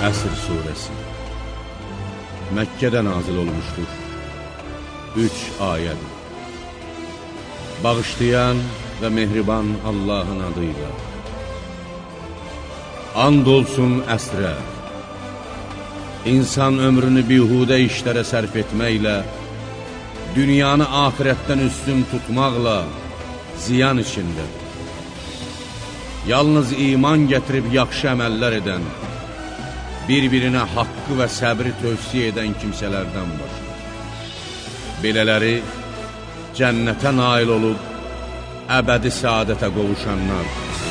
Əsr surəsi Məkkədə nazil olmuşdur. Üç ayədir. Bağışlayan və mehriban Allahın adıyla. And olsun əsrə. İnsan ömrünü bihudə işlərə sərf etməklə, dünyanı ahirətdən üstün tutmaqla ziyan içindədir. Yalnız iman gətirib yaxşı əməllər edən, bir-birinə haqqı və səbri tövsiyə edən kimsələrdən başqa. Belələri cənnətə nail olub, əbədi saadətə qovuşanlardır.